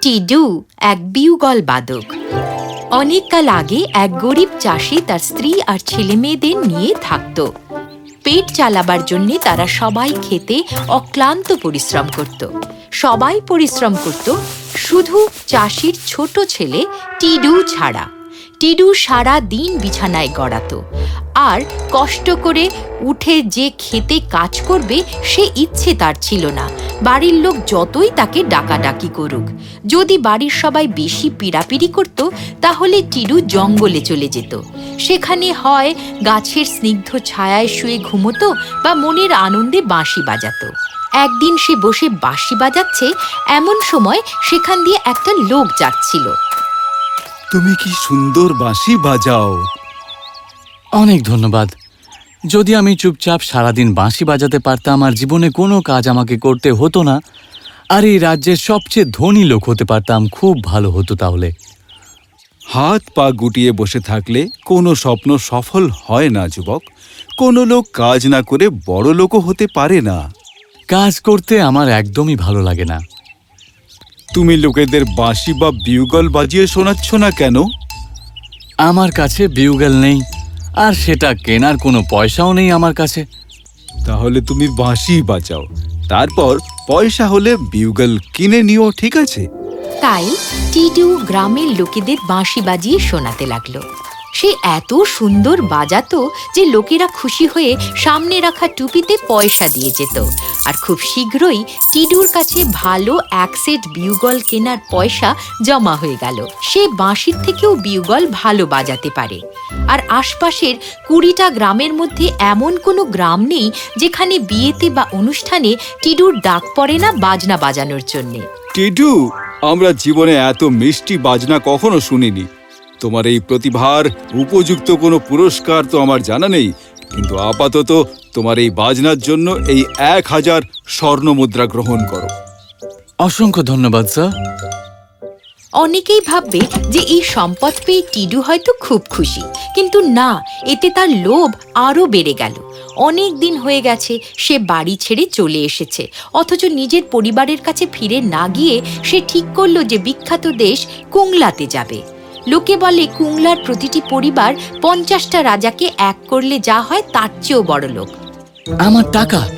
টিডু এক বিউগল বাদক। অনেককাল আগে এক গরিব চাষি তার স্ত্রী আর ছেলে মেয়েদের নিয়ে থাকত। পেট চালাবার জন্য তারা সবাই খেতে অক্লান্ত পরিশ্রম করত। সবাই পরিশ্রম করত, শুধু চাষির ছোট ছেলে টিডু ছাড়া। টিডু সারা দিন বিছানায় গড়াতো। আর কষ্ট করে উঠে যে খেতে কাজ করবে, সে ইচ্ছে তার ছিল না। বাড়ির লোক যতই তাকে ডাকাডাকি করুক। যদি বাড়ির সবাই বেশি পিড়াপিড়ি করত, তাহলে টিডু জঙ্গলে চলে যেত। সেখানে হয় গাছের স্নিগ্ধ ছায়ায় শুয়ে ঘুমতো বা মনের আনন্দে বাঁশি বাজাতো। একদিন সে বসে বাঁশি বাজাচ্ছে, এমন সময় সেখান দিয়ে একটা লোক যাচ্ছিল। তুমি কি সুন্দর বাঁশি বাজাও? অনেক ধন্যবাদ। যদি আমি চুপচাপ সারাদিন বাঁশি বাজাতে পারতাম আর জীবনে কোনো কাজ আমাকে করতে হতো না আর এই রাজ্যের সবচেয়ে ধনী লোক হতে পারতাম খুব ভালো হতো তাহলে। হাত পা গুটিয়ে বসে থাকলে কোনো স্বপ্ন সফল হয় না যুবক। কোনো লোক কাজ না করে বড় লোকও হতে পারে না। কাজ করতে আমার একদমই ভালো লাগে না। তুমি লোকেদের বাঁশি বা বিউগল বাজিয়ে শোনাচ্ছ না কেন? আমার কাছে বিউগল নেই, আর সেটা কেনার কোনো পয়সাও নেই আমার কাছে। তাহলে তুমি বাঁশি বাজাও, তারপর পয়সা হলে বিউগল কিনে নিও, ঠিক আছে? তাই টিডু গ্রামের লোকেদের বাঁশি বাজিয়ে শোনাতে লাগল। সে এত সুন্দর বাজাতো যে লোকেরা খুশি হয়ে সামনে রাখা টুপিতে পয়সা দিয়ে যেত। আর খুব শীঘ্রই টিডুর কাছে ভালো এক সেট বিউগল কেনার পয়সা জমা হয়ে গেল। সে বাঁশির থেকেও বিউগল ভালো বাজাতে পারে। আর আশপাশের কুড়িটা গ্রামের মধ্যে এমন কোনো গ্রাম নেই যেখানে বিয়েতে বা অনুষ্ঠানে টিডুর ডাক পড়ে না বাজনা বাজানোর জন্যে। টিডু, আমরা জীবনে এত মিষ্টি বাজনা কখনো শুনিনি। তোমার এই প্রতিভার উপযুক্ত কোনো পুরস্কার তো আমার জানা নেই কিন্তু আপাতত তোমার এই বাজনার জন্য এই এক হাজার স্বর্ণ মুদ্রা গ্রহণ করো। অসংখ্য ধন্যবাদ স্যার। অনেকেই ভাববে যে এই সম্পদ পেয়ে টিডু হয়তো খুব খুশি কিন্তু না এতে তার লোভ আরও বেড়ে গেল। অনেক দিন হয়ে গেছে সে বাড়ি ছেড়ে চলে এসেছে অথচ নিজের পরিবারের কাছে ফিরে না গিয়ে সে ঠিক করল যে বিখ্যাত দেশ কুংলাতে যাবে। লোকে বলে কুংলার প্রতিটি পরিবার পঞ্চাশটা রাজাকে এক করলে যা হয় তার চেয়েও বড় লোক। আমার টাকা?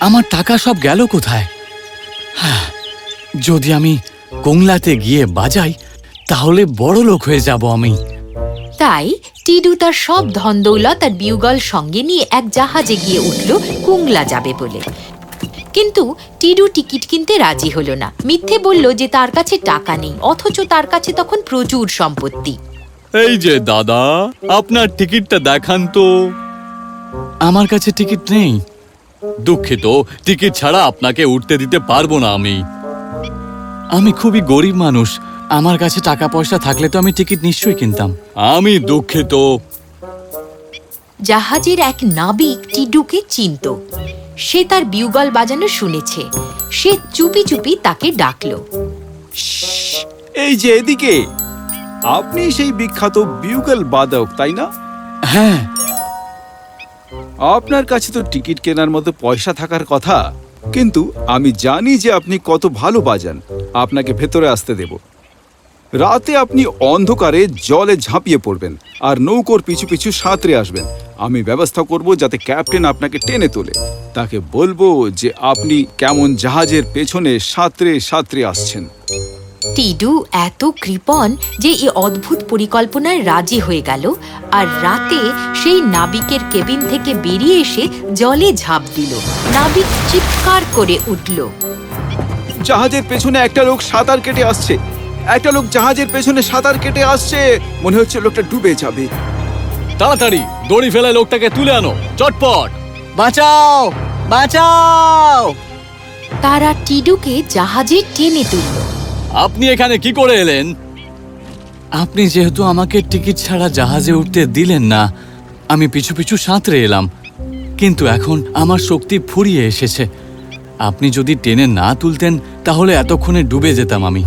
আমার টাকা সব গেল কোথায়? হ্যাঁ, যদি আমি কোংলাতে গিয়ে বাজাই তাহলে বড় লোক হয়ে যাব আমি। তাই টিডু তার সব ধন দৌলত আর বিউগল সঙ্গে নিয়ে এক জাহাজে গিয়ে উঠল কুংলা যাবে বলে। কিন্তু টিডু টিকিট কিনতে রাজি হলো না। মিথ্যে বলল যে তার কাছে টাকা নেই অথচ তার কাছে তখন প্রচুর সম্পত্তি। এই যে দাদা আপনার টিকিটটা দেখান তো। আমার কাছে টিকিট নেই। দুঃখিত টিকিট ছাড়া আপনাকে উঠতে দিতে পারব না আমি। আমি খুবই গরিব মানুষ আমার কাছে টাকা পয়সা থাকলে তো আমি টিকিট নিশ্চয়ই কিনতাম। আমি দুঃখিত। জাহাজের এক নাবিক টিডুকে চিনত। সে তার বিউগল বাজানো শুনেছে। সে চুপি চুপি তাকে ডাকলো। এই যে এদিকে। আপনি সেই বিখ্যাত বিউগল বাদক তাই না? হ্যাঁ। আপনার কাছে তো টিকিট কেনার মতো পয়সা থাকার কথা কিন্তু আমি জানি যে আপনি কত ভালো বাজান। আপনাকে ভেতরে আসতে দেব। রাতে আপনি অন্ধকারে জলে ঝাঁপিয়ে পড়বেন আর নৌকোর পিছু পিছু সাঁতরে আসবেন। আমি ব্যবস্থা করব যাতে ক্যাপ্টেন আপনাকে টেনে তোলে। তাকে বলব যে আপনি কেমন জাহাজের পেছনে সাঁতরে সাঁতরে আসছেন। টিডু এত কৃপণ যে এই অদ্ভুত পরিকল্পনায় রাজি হয়ে গেল আর রাতে সেই নাবিকের কেবিন থেকে বেরিয়ে এসে জলে ঝাঁপ দিল। নাবিক চিৎকার করে উঠল। জাহাজের পেছনে একটা লোক সাঁতার কেটে আসছে। একটা লোক জাহাজের পেছনে সাঁতার কেটে আসছে। মনে হচ্ছে লোকটা ডুবে যাবে। তাড়াতাড়ি! দড়ি ফেলে লোকটাকে তুলে আনো। চটপট। বাঁচাও! বাঁচাও! তারা টিডুকে জাহাজে টেনে তুলল। আপনি এখানে কি করে এলেন? আপনি যেহেতু আমাকে টিকিট ছাড়া জাহাজে উঠতে দিলেন না আমি পিছু পিছু সাঁতরে এলাম। কিন্তু এখন আমার শক্তি ফুরিয়ে এসেছে। আপনি যদি টেনে না তুলতেন তাহলে এতক্ষণে ডুবে যেতাম আমি।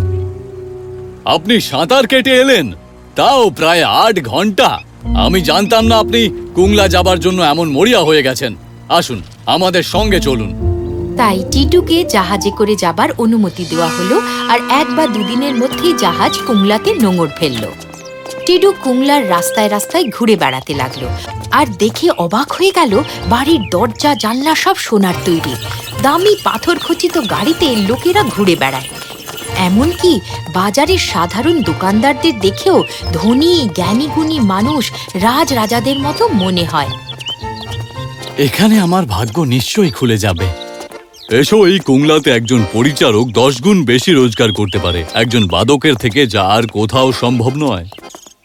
আপনি সাঁতার কেটে এলেন। তাও প্রায় আট ঘণ্টা। আমি জানতাম না আপনি কুংলা যাবার জন্য এমন মরিয়া হয়ে গেছেন। আসুন, আমাদের সঙ্গে চলুন। তাই টিটুকে জাহাজে করে যাবার অনুমতি দেওয়া হলো আর এক বা দুদিনের মধ্যেই জাহাজ কুংলাতে নোঙর ফেলল। টিডু কুংলার রাস্তায় রাস্তায় ঘুরে বেড়াতে লাগল আর দেখে অবাক হয়ে গেল বাড়ির দরজা, জানলা সব সোনার তৈরি। দামি পাথর খচিত গাড়িতে লোকেরা ঘুরে বেড়ায়। এমনকি বাজারের সাধারণ দোকানদারদের দেখেও ধনী জ্ঞানীগুণী মানুষ রাজ রাজাদের মতো মনে হয়। এখানে আমার ভাগ্য নিশ্চয়ই খুলে যাবে। এসো এই কুংলাতে একজন পরিচারক দশ গুণ বেশি রোজগার করতে পারে। একজন বাদকের থেকে যা আর কোথাও সম্ভব নয়।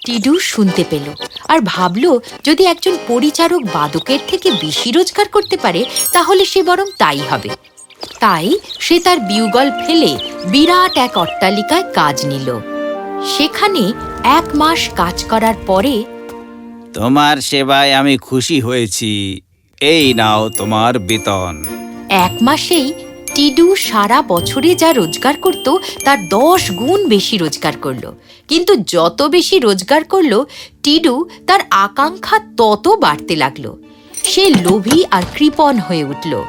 টিডু শুনতে পেল আর ভাবল যদি একজন পরিচারক বাদকের থেকে বেশি রোজগার করতে পারে তাহলে সে বরং তাই হবে। তাই সে তার বিউগল ফেলে বিরাট এক অট্টালিকায় কাজ নিল। সেখানে এক মাস কাজ করার পরে তোমার সেবায় আমি খুশি হয়েছি। এই নাও তোমার বেতন। এক মাসেই টিডু সারা বছরে যা রোজগার করত তার দশ গুণ বেশি রোজগার করল। কিন্তু যত বেশি রোজগার করল টিডু তার আকাঙ্ক্ষা তত বাড়তে লাগল। সে লোভী আর কৃপণ হয়ে উঠল।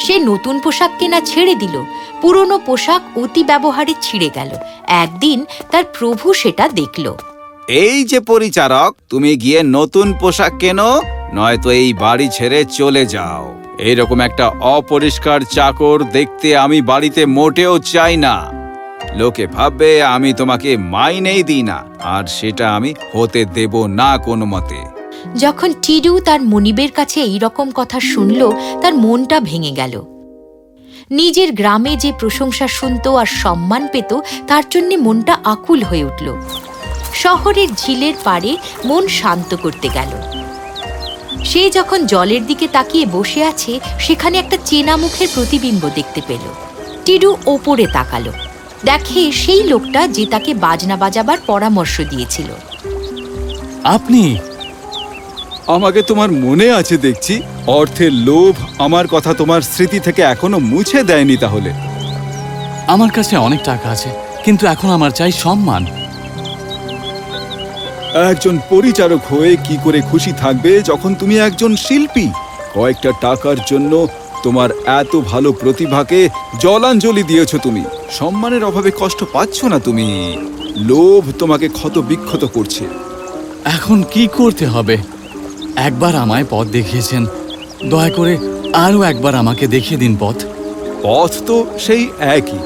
সে নতুন পোশাক কেনা ছেড়ে দিল। পুরনো পোশাক অতি ব্যবহারে ছিঁড়ে গেল। একদিন তার প্রভু সেটা দেখল। এই যে পরিচারক, তুমি গিয়ে নতুন পোশাক কেনো, নয়তো এই বাড়ি ছেড়ে চলে যাও। এইরকম একটা অপরিষ্কার চাকর দেখতে আমি বাড়িতে মোটেও চাই না। লোকে ভাববে, আমি তোমাকে মাইনেই দিই না, আর সেটা আমি হতে দেব না কোনো মতে যখন টিডু তার মনিবের কাছে এই রকম কথা শুনল, তার মনটা ভেঙে গেল। নিজের গ্রামে যে প্রশংসা শুনত আর সম্মান পেত, তার জন্য মনটা আকুল হয়ে উঠল। শহরের ঝিলের পাড়ে মন শান্ত করতে গেল। সে যখন জলের দিকে তাকিয়ে বসে আছে, সেখানে একটা চেনা মুখের প্রতিবিম্ব দেখতে পেল। টিডু ওপরে তাকালো। দেখে সেই লোকটা যে তাকে বাজনা বাজাবার পরামর্শ দিয়েছিল। আপনি আমাকে তোমার মনে আছে দেখছি। অর্থের লোভ আমার কথা তোমার স্মৃতি থেকে এখনও মুছে দেয়নি তাহলে। আমার কাছে অনেক টাকা আছে কিন্তু এখন আমার চাই সম্মান। একজন পরিচারক হয়ে কি করে খুশি থাকবে যখন তুমি একজন শিল্পী? কয়েকটা টাকার জন্য তোমার এত ভালো প্রতিভাকে জলাঞ্জলি দিয়েছ তুমি। সম্মানের অভাবে কষ্ট পাচ্ছ না তুমি। লোভ তোমাকে ক্ষত বিক্ষত করছে। এখন কি করতে হবে? একবার আমায় পথ দেখিয়েছেন। দয়া করে আরও একবার আমাকে দেখিয়ে দিন পথ। পথ তো সেই একই।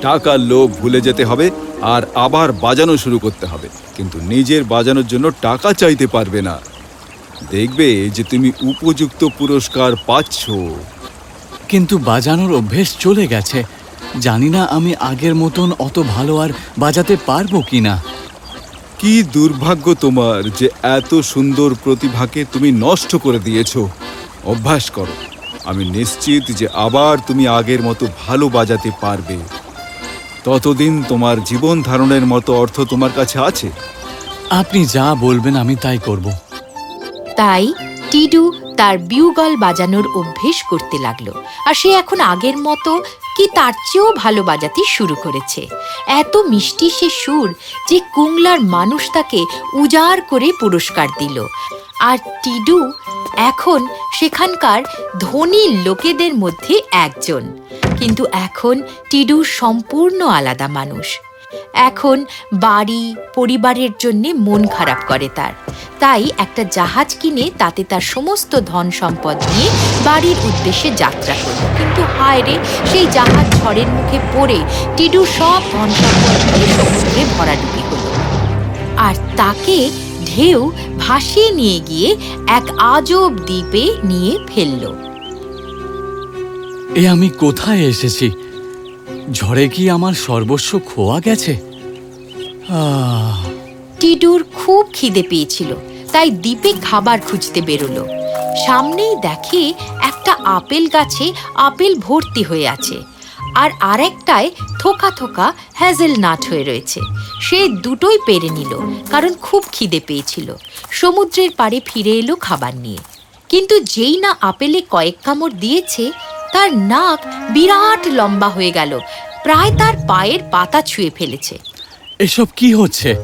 টাকার লোভ ভুলে যেতে হবে আর আবার বাজানো শুরু করতে হবে। কিন্তু নিজের বাজানোর জন্য টাকা চাইতে পারবে না। দেখবে যে তুমি উপযুক্ত পুরস্কার পাচ্ছ। কিন্তু বাজানোর অভ্যেস চলে গেছে। জানি না আমি আগের মতন অত ভালো আর বাজাতে পারব কিনা। কি দুর্ভাগ্য তোমার যে এত সুন্দর প্রতিভাকে তুমি নষ্ট করে দিয়েছ। অভ্যাস করো। আমি নিশ্চিত যে আবার তুমি আগের মতো ভালো বাজাতে পারবে। ততদিন তোমার জীবন ধারণের মতো অর্থ তোমার কাছে আছে? আপনি যা বলবেন আমি তাই করব। তাই টিডু তার বিউগল বাজানোর অভ্যেস করতে লাগল। আর সে এখন আগের মতো কি তার চেয়েও ভালো বাজাতে শুরু করেছে। এত মিষ্টি সে সুর যে কুংলার মানুষ তাকে উজাড় করে পুরস্কার দিল। আর টিডু এখন সেখানকার ধনী লোকেদের মধ্যে একজন। কিন্তু এখন টিডু সম্পূর্ণ আলাদা মানুষ। এখন বাড়ি, পরিবারের জন্য মন খারাপ করে তার। তাই একটা জাহাজ কিনে তাতে তার সমস্ত ধন সম্পদ নিয়ে বাড়ির উদ্দেশ্যে যাত্রা করল। কিন্তু হায় রে সেই জাহাজ ঝড়ের মুখে পড়ে টিডু সব ধন সম্পদ সমুদ্রে ভরাডুবি হলো। আর তাকে ঢেউ ভাসিয়ে নিয়ে গিয়ে এক আজব দ্বীপে নিয়ে ফেলল। এ আমি কোথায় এসেছি? ঝড়ে কি আমার সর্বস্ব খোয়া গেছে? আহ। টিডুর খুব খিদে পেয়েছিল তাই দ্বীপে খাবার খুঁজতে বেরোলো। সামনেই দেখে একটা আপেল গাছে আপেল ভর্তি হয়ে আছে আর আরেকটায় থোকা থোকা হ্যাজেল নাট হয়ে রয়েছে। সে দুটোই পেরে নিল, কারণ খুব খিদে পেয়েছিল। সমুদ্রের পাড়ে ফিরে এলো খাবার নিয়ে। কিন্তু যেই না আপেলে কয়েক কামড় দিয়েছে, তার নাক বিরাট লম্বা হয়ে গেল, প্রায় তার পায়ের পাতা ছুঁয়ে ফেলেছে। এসব কি হচ্ছে?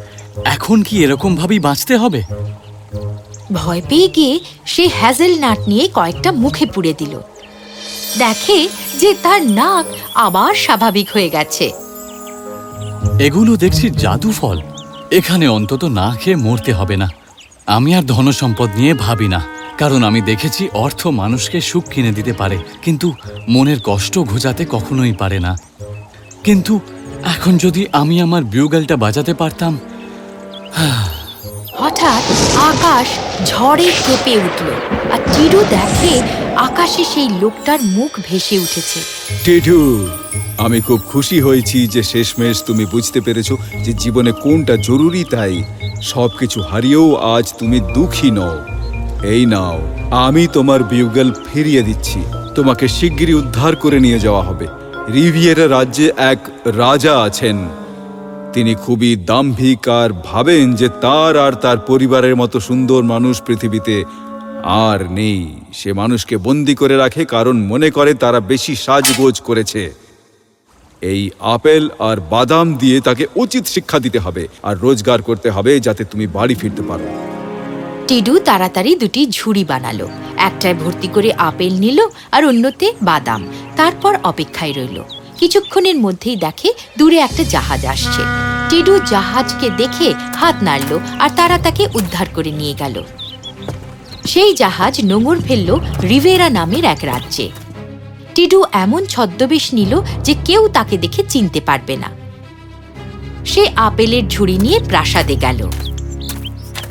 এখন কি এরকম ভাবেই বাঁচতে হবে? ভয় পেয়ে গিয়ে সে হ্যাজেল নাট নিয়ে কয়েকটা মুখে পুড়ে দিল। দেখে যে তার নাক আবার স্বাভাবিক হয়ে গেছে। এগুলো দেখছি জাদু ফল। এখানে অন্তত না খেয়ে মরতে হবে না। আমি আর ধনসম্পদ নিয়ে ভাবি না। কারণ আমি দেখেছি অর্থ মানুষকে সুখ কিনে দিতে পারে, কিন্তু মনের কষ্ট ঘোচাতে কখনোই পারে না। কিন্তু এখন যদি আমি আমার বিউগালটা বাজাতে পারতাম হঠাৎ আকাশ ঝড়ে কেঁপে উঠল আর টিরু দেখে আকাশে সেই লোকটার মুখ ভেসে উঠেছে। টিটু আমি খুব খুশি হয়েছি যে শেষমেশ তুমি বুঝতে পেরেছ যে জীবনে কোনটা জরুরি তাই। সবকিছু হারিয়েও আজ তুমি দুঃখী নও। এই নাও, আমি তোমার বিউগল ফিরিয়ে দিচ্ছি। তোমাকে শিগগিরই উদ্ধার করে নিয়ে যাওয়া হবে। রিভিয়েরা রাজ্যে এক রাজা আছেন। তিনি খুবই দাম্ভিক আর ভাবেন যে তার আর তার পরিবারের মতো সুন্দর মানুষ পৃথিবীতে আর নেই। সে মানুষকে বন্দি করে রাখে, কারণ মনে করে তারা বেশি সাজগোজ করেছে। এই আপেল আর বাদাম দিয়ে তাকে উচিত শিক্ষা দিতে হবে আর রোজগার করতে হবে যাতে তুমি বাড়ি ফিরতে পারো। টিডু তাড়াতাড়ি দুটি ঝুড়ি বানালো। একটায় ভর্তি করে আপেল নিল আর অন্যতে বাদাম। তারপর অপেক্ষায় রইল। কিছুক্ষণের মধ্যেই দেখে দূরে একটা জাহাজ আসছে। টিডু জাহাজকে দেখে হাত নাড়ল আর তারা তাকে উদ্ধার করে নিয়ে গেল। সেই জাহাজ নোঙর ফেলল রিভেরা নামের এক রাজ্যে। টিডু এমন ছদ্মবেশ নিল যে কেউ তাকে দেখে চিনতে পারবে না। সে আপেলের ঝুড়ি নিয়ে প্রাসাদে গেল।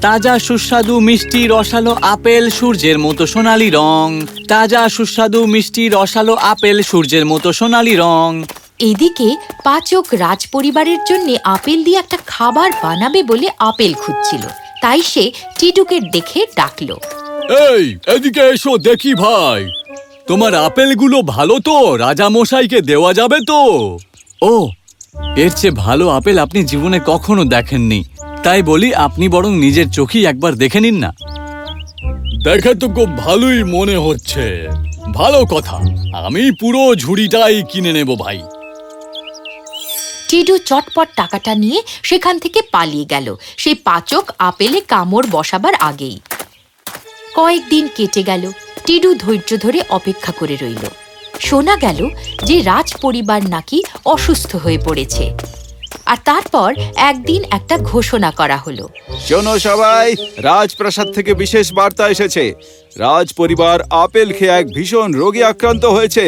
তাজা সুস্বাদু মিষ্টি রসালো আপেল সূর্যের মতো সোনালি রং। তাজা সুস্বাদু মিষ্টি রসালো আপেল সূর্যের মতো সোনালি রং। এদিকে পাচক রাজপরিবারের জন্য আপেল দিয়ে একটা খাবার বানাবে বলে আপেল খুঁজছিল। তাই সে টিটুকে দেখে ডাকলো। এই এদিকে এসো দেখি ভাই। তোমার আপেলগুলো ভালো তো রাজা মশাইকে দেওয়া যাবে তো। ও এর চেয়ে ভালো আপেল আপনি জীবনে কখনো দেখেননি। তাই বলি আপনি বরং নিজের চোখেই একবার দেখে নিন না। দেখে তো খুব ভালোই মনে হচ্ছে। ভালো কথা। আমি পুরো ঝুড়িটাই কিনে নেব ভাই। টিডু চটপট টাকাটা নিয়ে সেখান থেকে পালিয়ে গেল। সেই পাচক আপেলে কামড় বসাবার আগেই। কয়েকদিন কেটে গেল। টিডু ধৈর্য ধরে অপেক্ষা করে রইল। শোনা গেল যে রাজ পরিবার নাকি অসুস্থ হয়ে পড়েছে। আর তারপর একদিন একটা ঘোষণা করা হলো। শোনো সবাই রাজপ্রাসাদ থেকে বিশেষ বার্তা এসেছে। রাজ পরিবার আপেল খেয়ে এক ভীষণ রোগে আক্রান্ত হয়েছে।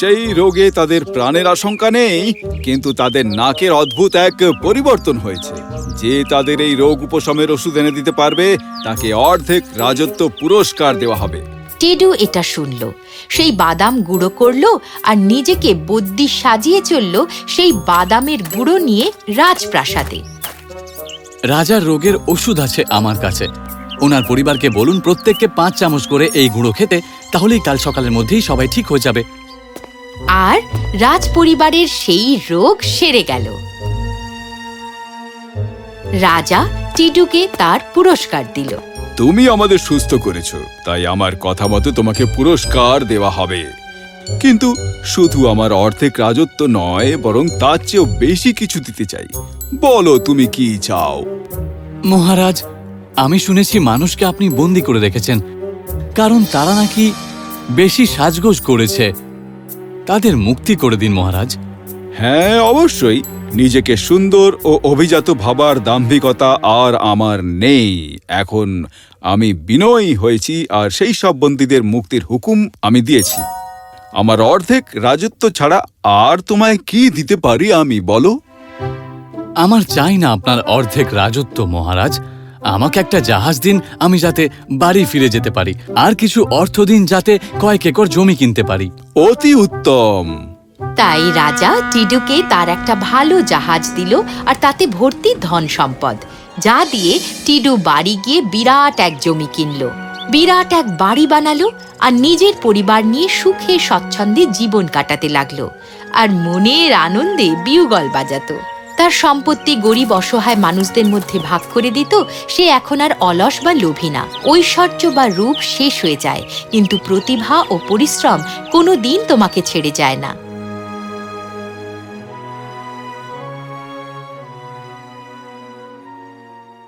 সেই রোগে তাদের প্রাণের আশঙ্কা নেই কিন্তু তাদের নাকের অদ্ভুত এক পরিবর্তন হয়েছে। যে তাদের এই রোগ উপশমের ওষুধ এনে দিতে পারবে তাকে অর্ধেক রাজত্ব পুরস্কার দেওয়া হবে। টেডু এটা শুনল। সেই বাদাম গুঁড়ো করল আর নিজেকে বদ্যি সাজিয়ে চলল সেই বাদামের গুঁড়ো নিয়ে রাজপ্রাসাদে। রাজার রোগের ওষুধ আছে আমার কাছে। ওনার পরিবারকে বলুন প্রত্যেককে পাঁচ চামচ করে এই গুঁড়ো খেতে তাহলেই কাল সকালের মধ্যেই সবাই ঠিক হয়ে যাবে। আর রাজ পরিবারের সেই রোগ সেরে গেল। রাজা টিটুকে তার পুরস্কার দিল। তুমি আমাদের সুস্থ করেছ তাই আমার কথা মতো তোমাকে পুরস্কার দেওয়া হবে। কিন্তু শুধু আমার অর্ধেক রাজত্ব নয় বরং তার চেয়েও বেশি কিছু দিতে চাই। বলো তুমি কি চাও? মহারাজ আমি শুনেছি মানুষকে আপনি বন্দি করে রেখেছেন কারণ তারা নাকি বেশি সাজগোজ করেছে। তাদের মুক্তি করে দিন মহারাজ। হ্যাঁ অবশ্যই। নিজেকে সুন্দর ও অভিজাত ভাবার দাম্ভিকতা আর আমার নেই। এখন আমি বিনয়ী হয়েছি আর সেই সব বন্দীদের মুক্তির হুকুম আমি দিয়েছি। আমার অর্ধেক রাজত্ব ছাড়া আর তোমায় কি দিতে পারি আমি বলো? আমার চাই না আপনার অর্ধেক রাজত্ব মহারাজ। আমাকে একটা জাহাজ দিন আমি যাতে বাড়ি ফিরে যেতে পারি। আর কিছু অর্থ দিন যাতে কয়েক একর জমি কিনতে পারি। অতি উত্তম। তাই রাজা টিডুকে তার একটা ভালো জাহাজ দিল আর তাতে ভর্তি ধন সম্পদ, যা দিয়ে টিডু বাড়ি গিয়ে বিরাট এক জমি কিনল। বিরাট এক বাড়ি বানালো আর নিজের পরিবার নিয়ে সুখে স্বচ্ছন্দে জীবন কাটাতে লাগল আর মনের আনন্দে বিউগল বাজাতো। তার সম্পত্তি গরিব অসহায় মানুষদের মধ্যে ভাগ করে দিত, সে এখন আর অলস বা লোভী না। ঐশ্বর্য বা রূপ শেষ হয়ে যায়, কিন্তু প্রতিভা ও পরিশ্রম কোনো দিন তোমাকে ছেড়ে যায় না।